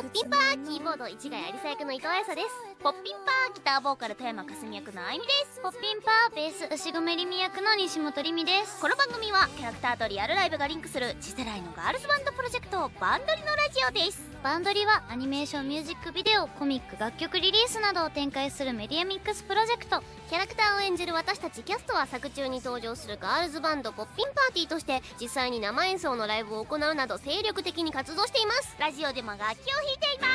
ポッピンパーキーボード市ヶ谷有沙役の伊藤彩沙です。ポッピンパーギターボーカル富山かすみ役のあいみです。ポッピンパーベース牛込りみ役の西本りみです。この番組はキャラクターとリアルライブがリンクする次世代のガールズバンドプロジェクトバンドリのラジオです。バンドリはアニメーションミュージックビデオコミック楽曲リリースなどを展開するメディアミックスプロジェクト。キャラクターを演じる私たちキャストは作中に登場するガールズバンドポッピンパーティーとして実際に生演奏のライブを行うなど精力的に活動しています。ラジオでも楽器をいていま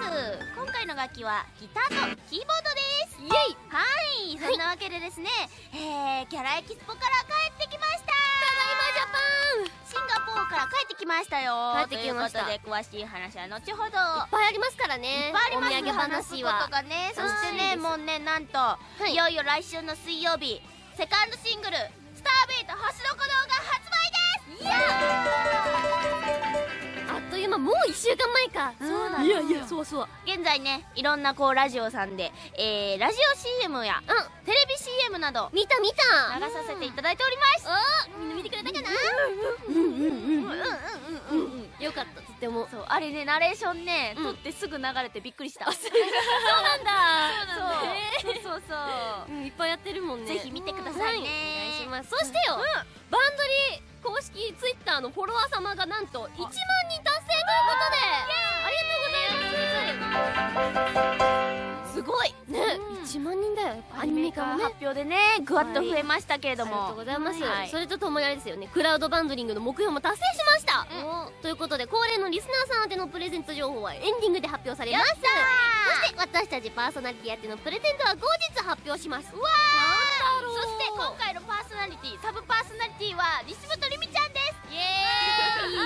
す。今回の楽器はギターとキーボードです。イエイ。はい。そんなわけでですね、えー、キャラエキスポから帰ってきました。ただいまジャパン。シンガポールから帰ってきましたよ。帰ってきました。ということで詳しい話は後ほど。いっぱいありますからね。いっぱいありますお土産話は。ことがね。そしてはいねもうねなんと、い。い、よいよ来週の水曜日セカンドシングル「スターベイト星の鼓動」が発売です。いやあっという間もう1週間前か。そうなんいやいやそうそう。現在ねいろんなこうラジオさんで、えー、ラジオ CM やうん。テレビ CM など見た見た。流させていただいております。おみん。な見てくれたかなうん。うんうんうんうん。よかったとっても。そうあれねナレーションね、うん。撮ってすぐ流れてびっくりした。そうなんだ。そうそうそううんいっぱいやってるもんね。ぜひ見てくださいね。はいお願いします。そしてよ、バンドリ公式ツイッターのフォロワー様がなんと1万人達成ということで。ありがとうございます。すごい。ね、うん。1万人だよ。アニメ化ね。発表でねぐわっと増えましたけれども、ありがとうございます、はい。それとともにあれですよね。クラウドバンドリングの目標も達成しました、ということで恒例のリスナーさん宛てのプレゼント情報はエンディングで発表されます。そして私たちパーソナリティ宛てのプレゼントは後日発表します。うわそして今回のパーソナリティサブパーソナリティは西本りみちゃんです。イエ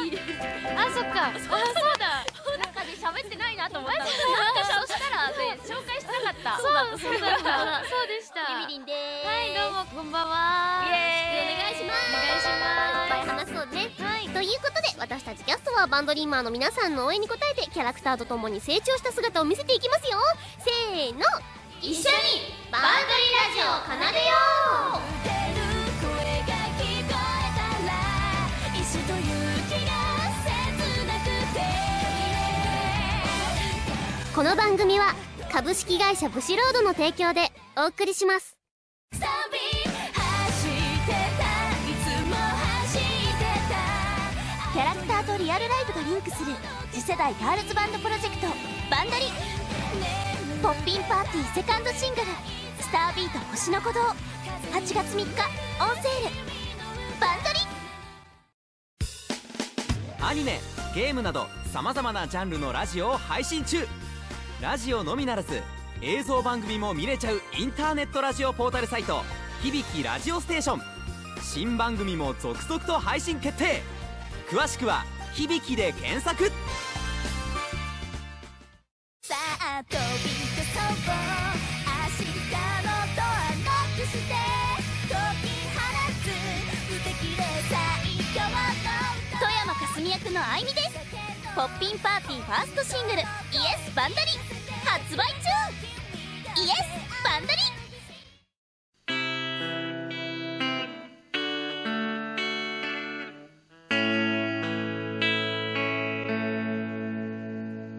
ーイ。あそっか。そうそうだ。なんかね喋ってないなと思った。の そしたらね紹介しなかった。そうだった。そうだった。そうでした。りみりんでーすはいどうもこんばんは。イエーイ。お願いします。お願いします。いっぱい話そうね、ということで私たちキャストはバンドリーマーの皆さんの応援に応えてキャラクターとともに成長した姿を見せていきますよ。せーの一緒にバンドリラジオを奏でよう。この番組は株式会社ブシロードの提供でお送りします。キャラクターとリアルライブがリンクする次世代ガールズバンドプロジェクトバンドリポッピンパーティーセカンドシングル「スタービート星の鼓動」8月3日オンセールバンドリアニメゲームなどさまざまなジャンルのラジオを配信中。ラジオのみならず映像番組も見れちゃうインターネットラジオポータルサイト「響きラジオステーション」新番組も続々と配信決定。詳しくは「響き」で検索。さあ飛び出そう明日のドアノックして解き放つ無敵で最強の富山かすみ役のポッピンパーティーファーストシングル「イエスバンダリ」発売中イエスバンダリ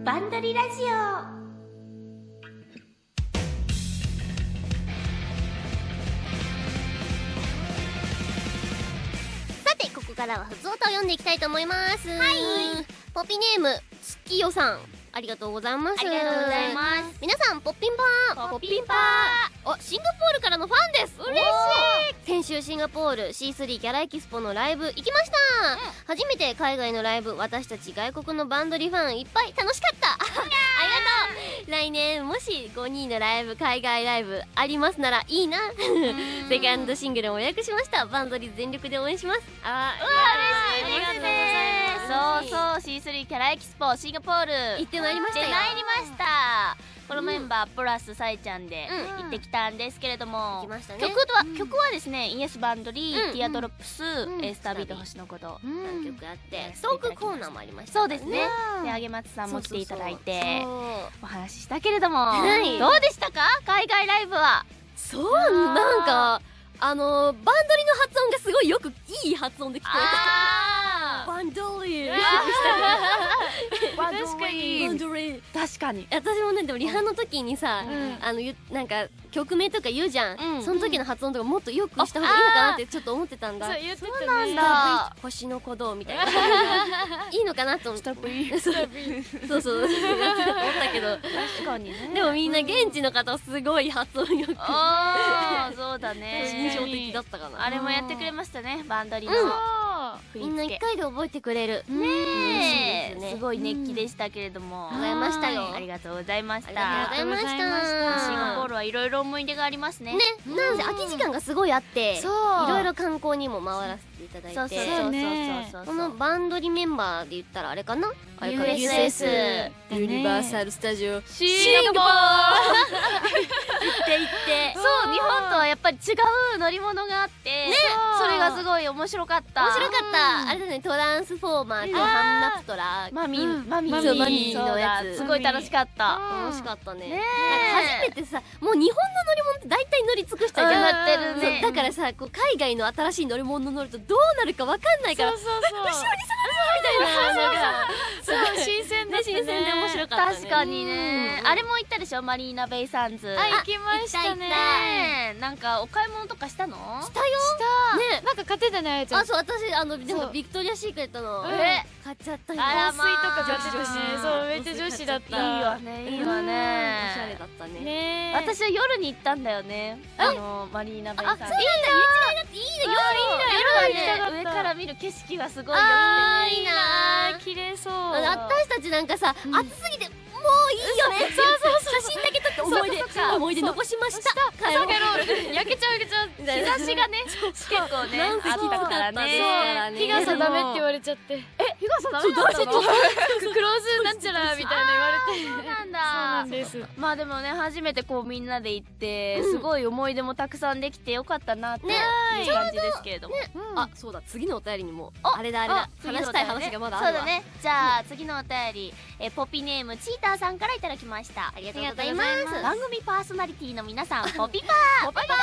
バンダリラジオからはふつおたを読んでいきたいと思います。はい。ポピネーム月夜さんありがとうございます。ありがとうございます。皆さんポッピンパー。ポッピンパあシンガポールからのファンです。嬉しい。先週シンガポール C3 ギャラエキスポのライブ行きました、初めて海外のライブ私たち外国のバンドリファンいっぱい楽しかった来年もし5人のライブ海外ライブありますならいいな。セカンドシングルも予約しました。バンドリ全力で応援します。ああ嬉しいありがとうございますそうそう C3 キャラエキスポシンガポール。行ってまいりましたよ。行ってまいりました。このメンバープラスさえちゃんでうん。行ってきたんですけれども、曲は、曲はですね Yes バンドリー、うん Tear Drops、ん。 Star Beat 星の鼓動、何曲あってうんトークコーナーもありましたそうですね。うん。であげまつさんも来ていただいてお話ししたけれども、はい。どうでしたか？海外ライブは。そうなんかあのーバンドリの発音がすごいよくいい発音で聞こえあた バンドリー。確かに。確かに。私もねでもリハの時にさ、うん。あのゆなんか曲名とか言うじゃん、うん。その時の発音とかもっとよくした方がいいのかなってちょっと思ってたんだ。そう言ってたね。なんだ。星の鼓動みたいな。いいのかなと思って。そうそう。そう思ったけど。確かにね。でもみんな現地の方すごい発音よく。ああそうだね。印象的だったかな。あれもやってくれましたねバンドリの。うん。振みんな一回で覚えてくれる。ねえ。すねすごい熱気でしたけれども。ございましたよありがとうございましありがとうございました。ありがとうございました。シンガポールはいろいろ思い出がありますね。ね、なん。せ空き時間がすごいあっていそう。ろいろ観光にも回らせていただいて。そうそうそうそそう。うねそうこのバンドリメンバーで言ったらあれかな？あれかな？USS ユニバーサル・スタジオ。シンガポール。って言って。そう日本とはやっぱり違う乗り物があって。そすごい面白かった。面白かった。あれだね。トランスフォーマーとハンナプトラマミうん。ーマミーそうマミーのやつ。すごい楽しかった。楽しかったね。初めてさもう日本の乗り物って大体乗り尽くしたじゃんなってるね。だからさこう海外の新しい乗り物乗るとどうなるかわかんないからそうそうそう。後ろにそれみたいなすごい新鮮だねったね。新鮮で面白かったね。確かにね。あれも行ったでしょ？マリーナベイサンズ。あ行きましたね。なんかお買い物とかしたの？したよ。ね。なんか買ってたねあやちゃん。あそう私あのでそう。もビクトリアシークレットのうん。え？買っちゃったよ。香水とか女子女子そうめっちゃ女子だった。いいわねいいわね。おしゃれだったね。ね私は夜に行ったんだよね。あのマリーナベイサンズ。あそうなんだ。いいね。夜いいね夜はね上行った。から見る景色がすごい良あーいいな綺麗そう。私たちなんかさ、うん。暑すぎてもういいよね。そうそう写真だ思い出残しました。帰ろう。焼けちゃう焼けちゃう。日差しがね結構ねあったからね。日傘ダメって言われちゃって日傘ダメだったのクローズなんちゃらみたいな言われてそうなんだそうなんです。まあでもね初めてこうみんなで行ってすごい思い出もたくさんできてよかったなってねいう感じですけれども。あそうだ次のお便りにもおあれだあれだ。次の話したい話がまだあるわ。そうだね。じゃあ次のお便り。えポピネームチーターさんからいただきました。ありがとうございます。番組パーソナリティの皆さん ポピパー。ポピパー。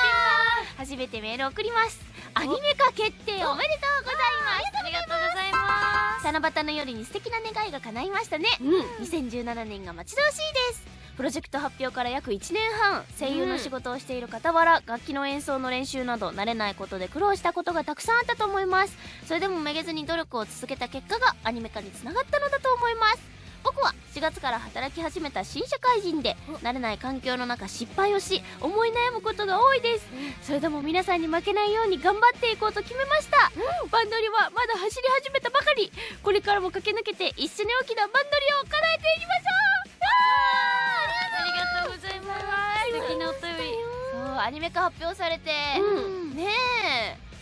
初めてメール送ります。アニメ化決定おめでとうございます。ありがとうございます七夕の夜に素敵な願いが叶いましたね。うん。2017年が待ち遠しいです。プロジェクト発表から約1年半。声優の仕事をしている傍ら、楽器の演奏の練習など慣れないことで苦労したことがたくさんあったと思います。それでもめげずに努力を続けた結果がアニメ化につながったのだと思います僕は4月から働き始めた新社会人で慣れない環境の中失敗をし思い悩むことが多いです。それでも皆さんに負けないように頑張っていこうと決めました、バンドリはまだ走り始めたばかり。これからも駆け抜けて一緒に大きなバンドリを叶えていきましょう。ありがとうございます。素敵なお便り。そうアニメ化発表されて、うん。ね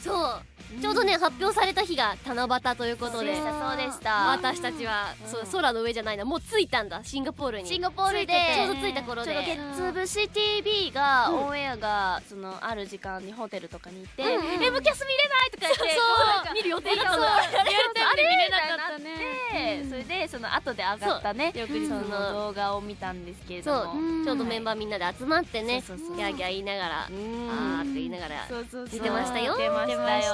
そうちょうどね発表された日が七夕ということで。そうでした私たちはそう空の上じゃないなもう着いたんだ。シンガポールに。えシンガポールでちょうど着いた頃で月節 CTV が、うんオンエアがそのある時間にホテルとかに行って「うんうん M キャス見れない!」とか言ってそう。見る予定だった。のそうリアルタイムで見れなかあったね。それでその後で上がったね。そのの動画を見たんですけれども。ちょうどメンバーみんなで集まってねギャーギャー言いながらあーって言いながらそうそうそう。出てましたよ。出ましたよ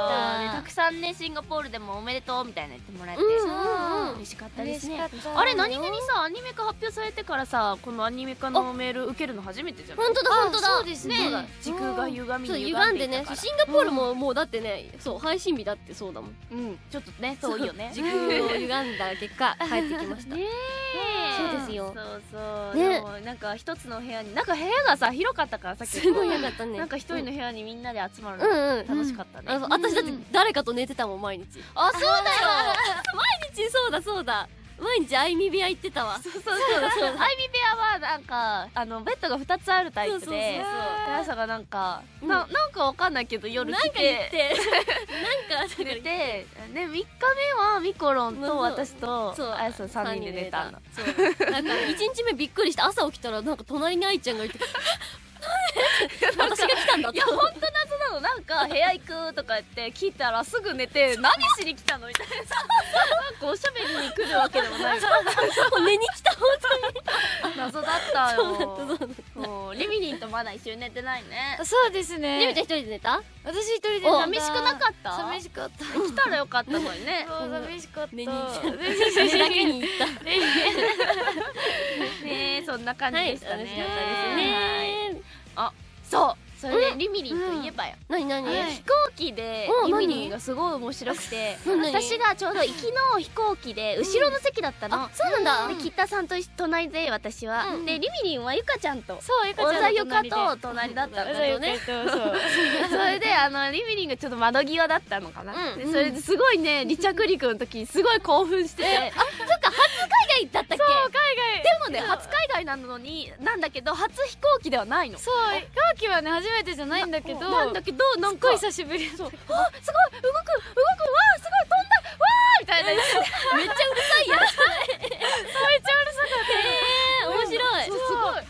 たくさんねシンガポールでもおめでとうみたいな言ってもらえて、うんうんうん。嬉しかったですね。あれ何気にさアニメ化発表されてからさこのアニメ化のメール受けるの初めてじゃない？本当だ本当だ。そうですね。時空が歪みに歪んでね。シンガポールももうだってねそう配信日だってそうだもん。うん。ちょっとね遠いよね。時空を歪んだ結果帰ってきました。ねえ。そうですよ。そうそう、ね。でもなんか一つの部屋になんか部屋がさ広かったからさすごいよかったね。なんか一人の部屋にみんなで集まるうんのうん。楽しかったね、私だって誰かと寝てたもん毎日。あそうだよ。毎日そうだそうだ。毎日あいみ部屋行ってたわ。そうそうそう。だそうだアイビ部屋はなんかあのベッドが2つあるタイプで。で朝がなんか、うん。ななんかわかんないけど夜来なんか言って。て なんか寝てで3日目はミコロンと私とそう。あやさん3人で寝た。のそう。なんか一日目びっくりして朝起きたらなんか隣に愛ちゃんがいて私が来たんだいや本当謎なのなんか部屋行くとか言って聞いたらすぐ寝て何しに来たのみたいな。さなんかおしゃべりに来るわけでもない。寝に来た謎だったよもう。リミリンとまだ一緒に寝てないねそう。ですリミねちゃん一人で寝た私一人で寝た寂しくなかった寂しかった来たらよかったのにねそう。寂しかった寝に行った寝だけに行ったねえそんな感じはいでしたね、はいそうそれでうん。リミリンといえばよ、何何？はい。飛行機でうんリミリンがすごい面白くて私がちょうど行きの飛行機で後ろの席だったの、あそうなんだ。でキッタさんと隣で私は、うん。でリミリンはゆかちゃんと。そうゆかちゃんゆかと隣だったんだけどね。そう それであのリミリンがちょっと窓際だったのかな、それですごいね離着陸の時にすごい興奮してて、海外だったっけ？そう海外。でもね初海外なのになんだけど初飛行機ではないの。そう。飛行機はね初めてじゃないんだけどなんだけどなんかすっごい久しぶりそう。あすごい動く動くわーすごい飛んだわーみたいな。めっちゃうるさいやつえー面白い。そうすごい。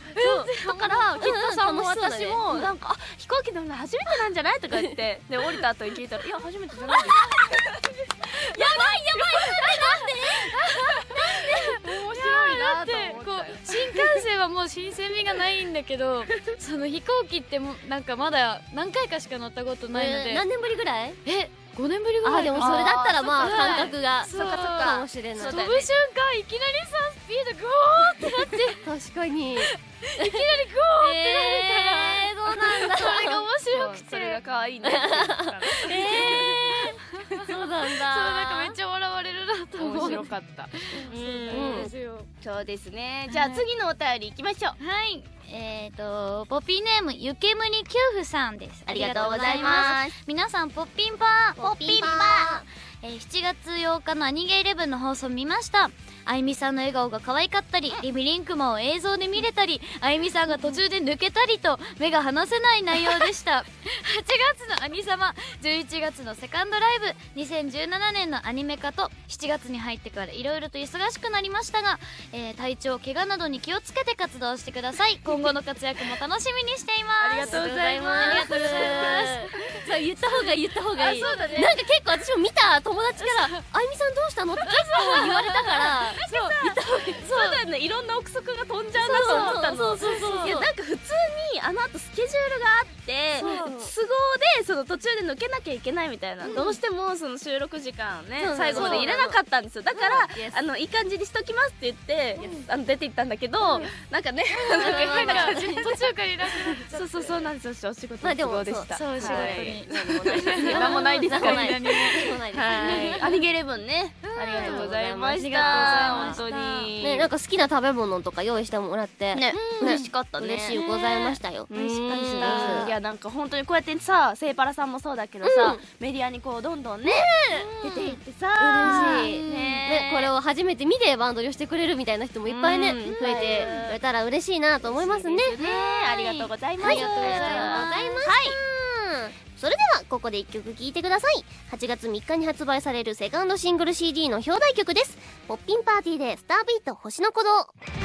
だからキッタさん私もなんかあ飛行機でも初めてなんじゃない？とか言ってで降りた後に聞いたらいや初めてじゃない。で すやばいやばい。なんでなんで？だってこう新幹線はもう新鮮味がないんだけど その飛行機ってもうなんかまだ何回かしか乗ったことないので。えー何年ぶりぐらい？え5年ぶりぐらいあでもそれだったらまあ感覚が。そう。かそうかかもしれない飛ぶ瞬間いきなりさスピードグオーってなって。確かに。いきなりゴーってなるから。えー、そうなんだそれが面白くて。それが可愛いね。えー、そうなんだ。そうなんかめっちゃ笑面う白かった。そうですね。じゃあ次のお便りいきましょう。はい。えーとポピーネームゆけむにきゅうふさんです。ありがとうございます。皆さんポッピンパー。ポッピンパえー7月8日のアニゲイレブンの放送見ました。あゆみさんの笑顔が可愛かったりリビリンクマを映像で見れたりあゆみさんが途中で抜けたりと目が離せない内容でした。8月のアニ様11月のセカンドライブ2017年のアニメ化と7月に入ってからいろいろと忙しくなりましたが、えー体調怪我などに気をつけて活動してください。今後の活躍も楽しみにしています。ありがとうございます。ありがとうございます。そう言った方が言った方がいい。あそうだね。なんか結構私も見た友達から「あゆみさんどうしたの?」って結構言われたからそうだよね。いろんな憶測が飛んじゃうなと思ったの。そうそうそうそういやなんか普通にあの後スケジュールがあってそう。都合でその途中で抜けなきゃいけないみたいな、どうしてもその収録時間をね最後まで入れなかったんですよ。だから、あのいい感じにしときますって言って、あの出て行ったんだけど、なんかね なんか変な感じに途中からいなくなっちゃそうそうそうなんですよ。お仕事の都合でした、そうそうはい。仕何もない。です何もない何もない。何もないです。はいアニゲレブンねありがとうございましたありがとうございました。本当に。ねなんか好きな食べ物とか用意してもらって。ね。うん嬉しかったね。嬉しいございましたよ。美味しかった。いやなんか本当にこうやってさセイパラさんもそうだけどさ、うん。メディアにこうどんどんね出ていってさ。嬉しい。ねねこれを初めて見てバンドリをしてくれるみたいな人もいっぱいねうん。増えてくれたら嬉しいなと思いますね。ね。ありがとうございます、はい、ありがとうございました。それではここで一曲聴いてください。8月3日に発売されるセカンドシングル CD の表題曲です。ポッピンパーティーでスタービート星の鼓動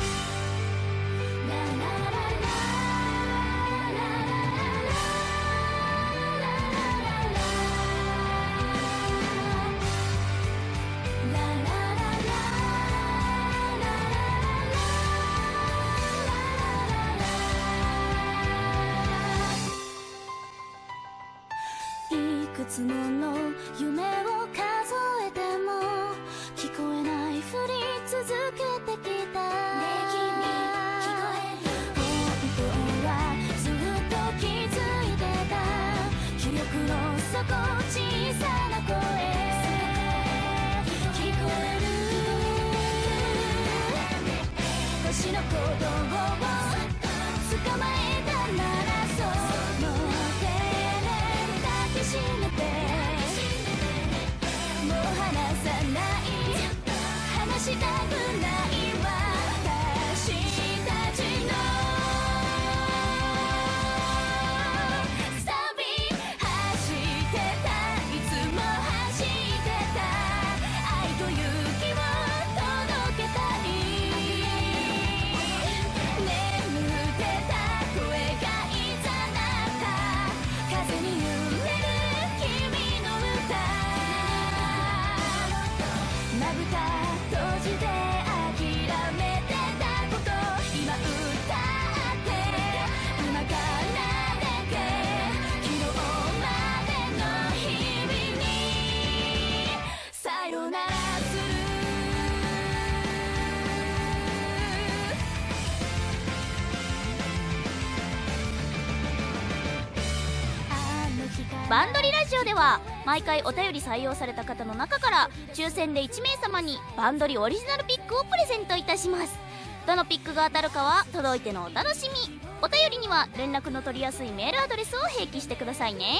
バンドリラジオでは毎回お便り採用された方の中から抽選で1名様にバンドリオリジナルピックをプレゼントいたします。どのピックが当たるかは届いてのお楽しみ。お便りには連絡の取りやすいメールアドレスを併記してくださいね。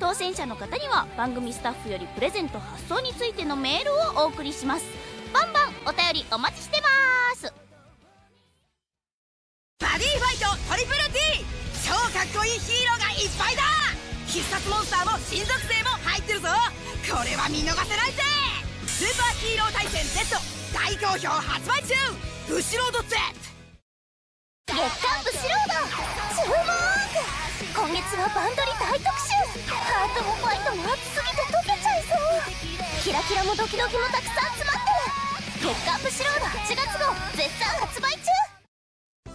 当選者の方には番組スタッフよりプレゼント発送についてのメールをお送りします。バンバンお便りお待ちしてます。バディファイトトリプル T 超かっこいいヒーローがいっぱいだ。必殺モンスターも新属性も入ってるぞこれは見逃せないぜスーパーヒーロー対戦 Z 大好評発売中ブシロード Z 月刊ブシロード注目今月はバンドリ大特集ハートもファイトも熱すぎて溶けちゃいそうキラキラもドキドキもたくさん詰まってる月刊ブシロード8月号絶賛発売中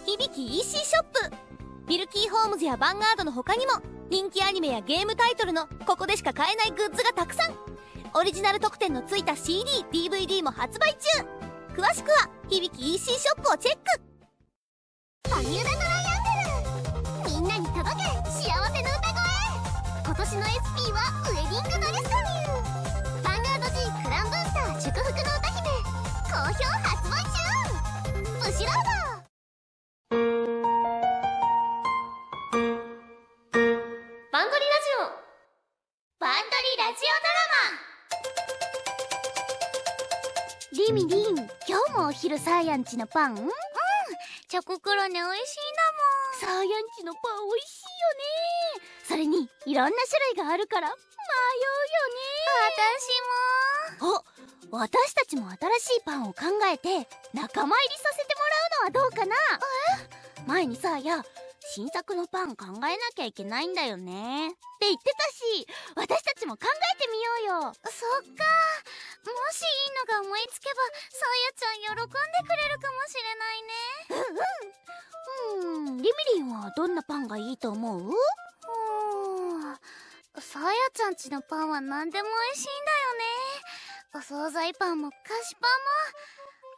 響き EC ショップミルキーホームズやヴァンガードの他にも人気アニメやゲームタイトルのここでしか買えないグッズがたくさん。オリジナル特典のついた CDDVD も発売中。詳しくは響き EC ショップをチェック。バニューダトライアングル。みんなに届け幸せの歌声。今年の SP はオドラマリミリン今日もお昼サーヤンチのパン？うんチョコクロネ美味しいサーヤンチのパン美味しいよね。それにいろんな種類があるから迷うよね。私も。お私たちも新しいパンを考えて仲間入りさせてもらうのはどうかな？え？前にさや新作のパン考えなきゃいけないんだよね。って言ってたし私たちも考えてみようよ。そっか。もしいいのが思いつけばさやちゃん喜んでくれるかもしれないね。うんうん。うん。リミリンはどんなパンがいいと思う？うんさやちゃんちのパンは何でも美味しいんだよね。お惣菜パンも菓子パンも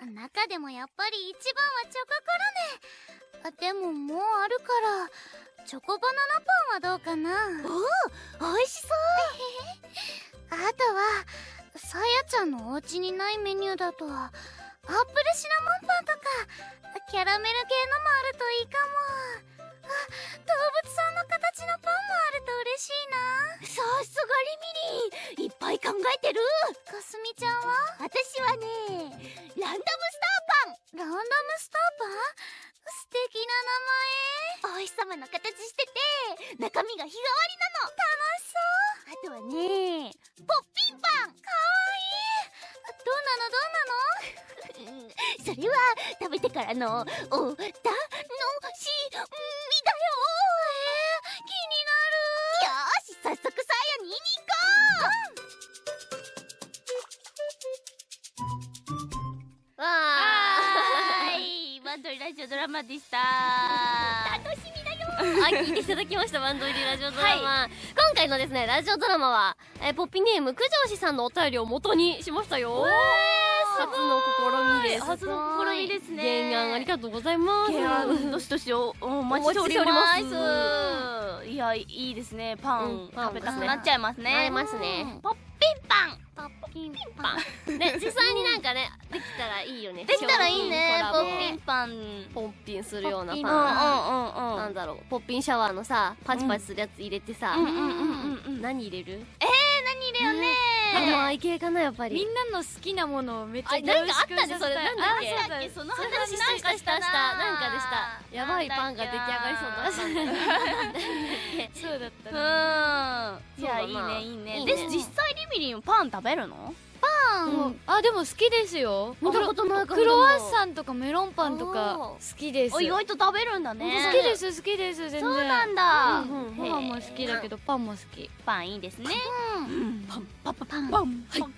中でもやっぱり一番はチョココロネ。あでももうあるからチョコバナナパンはどうかな？おお美味しそう。あとはさやちゃんのお家にないメニューだとはアップルシナモンパンとかキャラメル系のもあるといいかも。あ動物さんの形のパンもあると嬉しいな。さすがリミリンいっぱい考えてる。かすみちゃんは？私はねランダムスターパン。ランダムスターパン？素敵な名前。お日様の形してて中身が日替わりなの。楽しそう。あとはねポッピンパン。かわいいどんなの？どんなの？それは食べてからのお楽しみだよえー、気になる。よーし早速サーヤに言いに行こわはーい。バンドリラジオドラマでした。う楽しみ聞いていただきましたバンドリラジオドラマ、今回のですねラジオドラマは、えーポッピーネーム九条氏さんのお便りを元にしましたよ。初の試みです。初の試みですね。原案ありがとうございます。原案。どしどしおお待ちしております。いやいいですね。パン、うん食べたくなっちゃいますね。なりますね。ポッピンパン。ポッピンパン。ね実際になんかねできたらいいよね。できたらいいねポッピンパン。ポッピンするようなパンなんだろうポッピンシャワーのさパチパチするやつ入れてさ、何入れる？何入れよね。甘い系かなやっぱり。みんなの好きなものをめっちゃあなんかあったねそれ凝縮させたなんだっけ？あその話なんかしたしたな。んかでした。やばいパンが出来上がりそうだ そうだったうねんいやいいねいいね。で実際リミリンパン食べるの？うん。あでも好きですよ。見たことないかも。クロワッサンとかメロンパンとか好きです。お意外と食べるんだね。好きです好きです全然。そうなんだ。うんうんご飯も好きだけどパンも好き。パンいいですね。パンパンパン。パン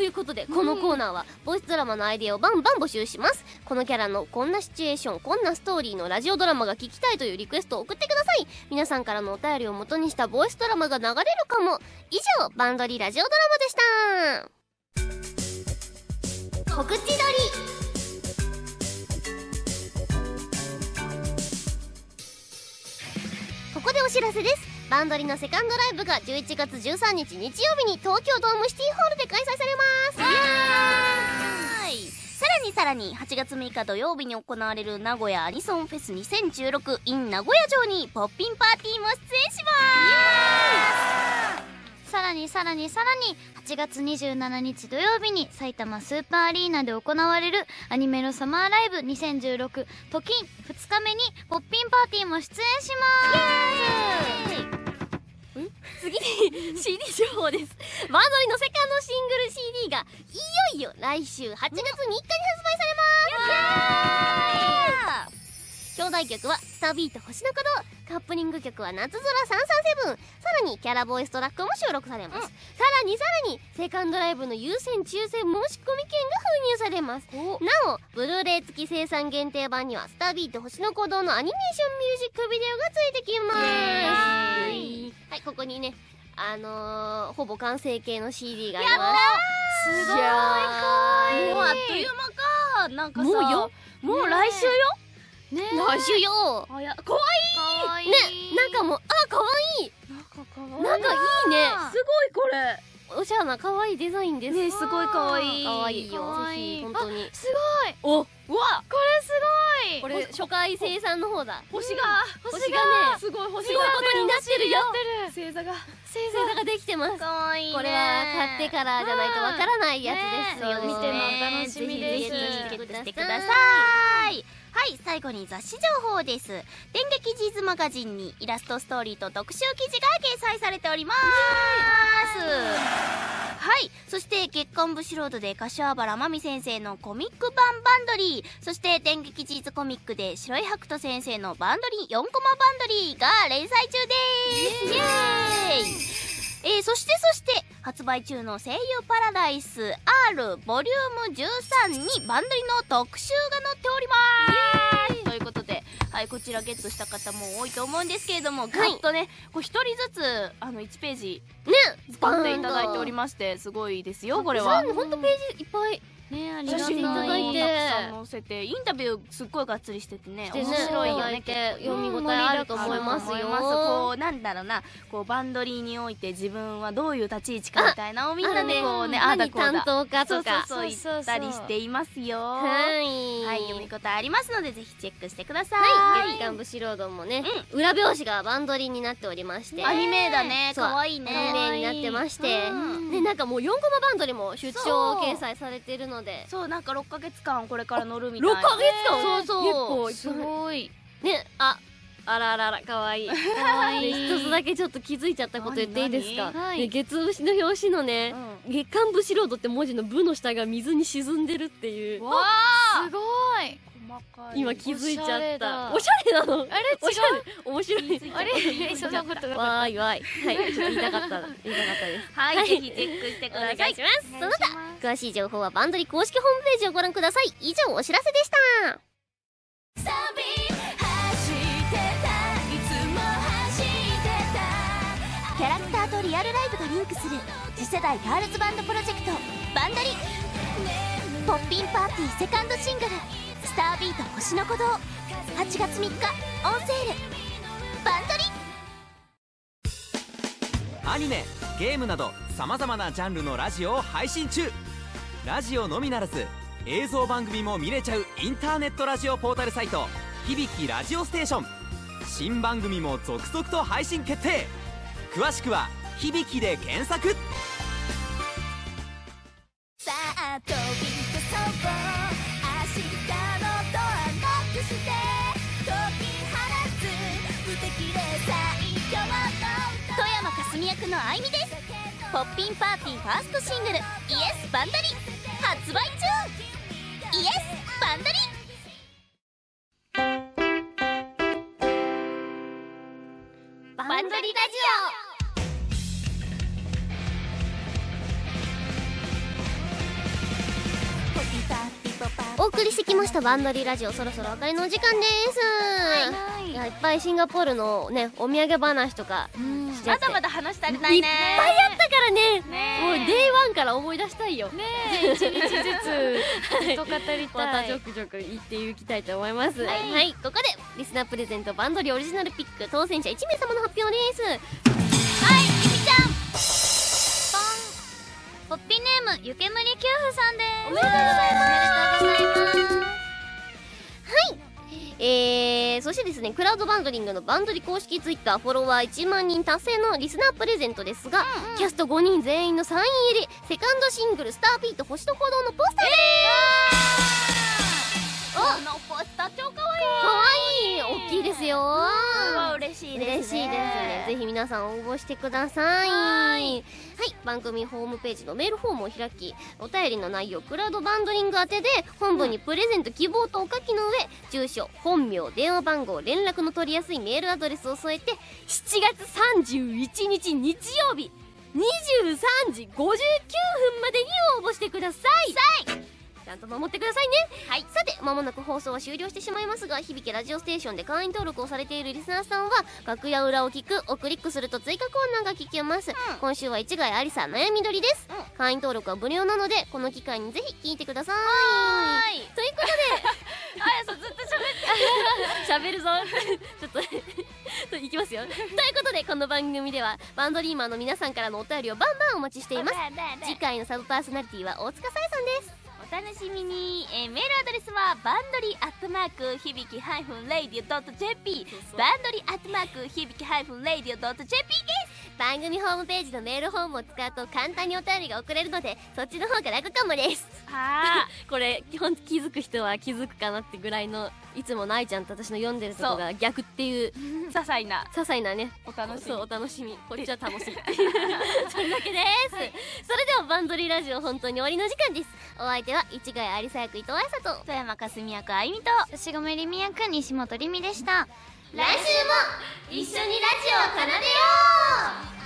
ということでこのコーナーはボイスドラマのアイデアをバンバン募集します。このキャラのこんなシチュエーションこんなストーリーのラジオドラマが聞きたいというリクエストを送ってください。皆さんからのお便りを元にしたボイスドラマが流れるかも。以上バンドリラジオドラマでした。告知撮り。ここでお知らせですバンドリのセカンドライブが11月13日日曜日に東京ドームシティホールで開催されます。はいさらにさらに8月6日土曜日に行われる名古屋アニソンフェス 2016in 名古屋城にポッピンパーティーも出演します。さらにさらにさらに8月27日土曜日に埼玉スーパーアリーナで行われるアニメのサマーライブ2016トキン2日目にポッピンパーティーも出演します。次 に CD 情報です。バンドリのセカンドシングル CD がいよいよ来週8月3日に発売されます兄弟曲は「スタービート星の鼓動」カップリング曲は「夏空337」さらにキャラボイストラックも収録されます、さらにさらにセカンドライブの優先抽選申し込み券が封入されます。なおブルーレイ付き生産限定版には「スタービート星の鼓動」のアニメーションミュージックビデオがついてきます。はいここにねあのー、ほぼ完成形の CD があります。すごいいやーもうあっという間か。なんかさもうよ。もう来週よ。ね来週よあやかわかわいい。ねなんかもうあ可愛いいい。なんかいい。なんかいいね。すごいこれ。おしゃれな可愛いデザインです。ねすごい可愛いよ可愛いぜひ本当に。すごい。おうわこれすごい。これ初回生産の方だ。星が星がねすごい星すごいことになってるよ。星座が。星座。ができてます。かわいいね。これは買ってからじゃないとわからないやつですよ、ね見てのお楽しみです。ぜひしてください。い。はい。最後に雑誌情報です。電撃ジーズマガジンにイラストストーリーと特集記事が掲載されております。はい。そして月刊ブシロードで柏原真美先生のコミック版バンドリーそして電撃ジーズコミックで白井白人先生のバンドリー4コマバンドリーが連載中です。イエーイ。えーそしてそして発売中の声優パラダイス R ボリューム13にバンドリの特集が載っております。ということで、はい、こちらゲットした方も多いと思うんですけれども、ガッとね。一人ずつあの1ページね。使っていただいておりましてすごいですよこれは。本当ページいっぱいねありがた写真いただいいて載せてインタビューすっごいがっつりしててね面白いよね読み応えあると思います。よ。こうなんだろうなこうバンドリーにおいて自分はどういう立ち位置かみたいなのをみんなでこうねああだ何こうだ。担当かとか。そうそうそう言ったりしていますよははいはい読み応えありますのでぜひチェックしてくださいはい、月刊武士ロードもね、裏表紙がバンドリーになっておりましてアニメだねかわいいねアニメになってましてうんでなんかもう4コマバンドリーも出張掲載されてるのでそうなんか6ヶ月間これから乗るみたい6なヶ月間？そうそう。結構すごい。ねああらあらあらかわいい。かわいい。で 一つだけちょっと気づいちゃったこと言っていいですか？何ね月節の表紙のね月刊武士ロードって文字の部の下が水に沈んでるっていう。わすごい今気づいちゃった。だ。おしゃれなの。あれおしゃれ。面白い。あれ？そんなことなかっわーいわーい。はい。ちょっと言いたかった。言いたかったです。はい、はい。ぜひチェックしてくおださい。願いします。たその他詳しい情報はバンドリ公式ホームページをご覧ください。以上お知らせでした。キャラクターとリアルライブがリンクする次世代ガールズバンドプロジェクトバンドリ。ポッピンパーティーセカンドシングル「スタービート星の鼓動」8月3日オンセール。バンドリアニメゲームなどさまざまなジャンルのラジオを配信中。ラジオのみならず映像番組も見れちゃうインターネットラジオポータルサイト「響きラジオステーション」新番組も続々と配信決定。詳しくは「響き」で検索。あいみです。ポッピンパーティーファーストシングル「イエスバンドリ」発売中。イエスバンドリ。バンドリラジオ。お送りしてきましたバンドリラジオ。そろそろお別れのお時間です、い、やいっぱいシンガポールのねお土産話とかうんしてて。まだまだ話足りないね。いっぱいあったからね。ねもう Day1 から思い出したいよ。ねえ一日ずつずっと語りまたい。たジョクジョク言っていきたいと思います。はい。はい、ここでリスナープレゼントバンドリオリジナルピック当選者1名様の発表です。はいゆきちゃん。ポンポッピーネームゆけむりきゅうふさんです。おめでとうございます。おめでとうございますえー、そしてですねクラウドバンドリングのバンドリ公式ツイッターフォロワー1万人達成のリスナープレゼントですが、キャスト5人全員のサイン入りセカンドシングル「スターピート星と鼓動」のポスターですこのポスター超かわい大きいですよ。嬉しいですね。嬉しいです。ねぜひ皆さん応募してください。はい。番組ホームページのメールフォームを開きお便りの内容クラウドバンドリング宛てで本文にプレゼント希望とお書きの上住所本名電話番号連絡の取りやすいメールアドレスを添えて7月31日日曜日23時59分までに応募してください。ちゃんと守ってくださいね。はい。さてまもなく放送は終了してしまいますが響きラジオステーションで会員登録をされているリスナーさんは楽屋裏を聞くをクリックすると追加コーナーが聞けます、今週は市ヶ谷ありさ悩みどりです、会員登録は無料なのでこの機会にぜひ聞いてください。はい。ということで あやさんずっと喋って 喋るぞ。ちょっとといきますよ。ということでこの番組ではバンドリーマーの皆さんからのお便りをバンバンお待ちしています。次回のサブパーソナリティは大塚さやさんですお楽しみに、えーメールアドレスはバンドリアットマーク響きハイフンレイディオドット JP バンドリアットマーク響きハイフンレイディオドット JP です番組ホームページのメールフォームを使うと簡単にお便りが送れるのでそっちの方が楽かもです。あ。これ基本気づく人は気づくかなってぐらいのいつもの愛ちゃんと私の読んでるとこが逆っていう 些細な。些細なね。お楽しみ。そうお楽しみ。こっちは楽しい それだけです、それではバンドリーラジオ本当に終わりの時間です。お相手は市ヶ谷有沙役伊藤彩沙と富山かすみ役あいみと牛込りみ役西本りみでした来週も一緒にラジオを奏でよう。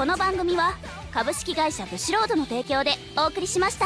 この番組は株式会社ブシロードの提供でお送りしました。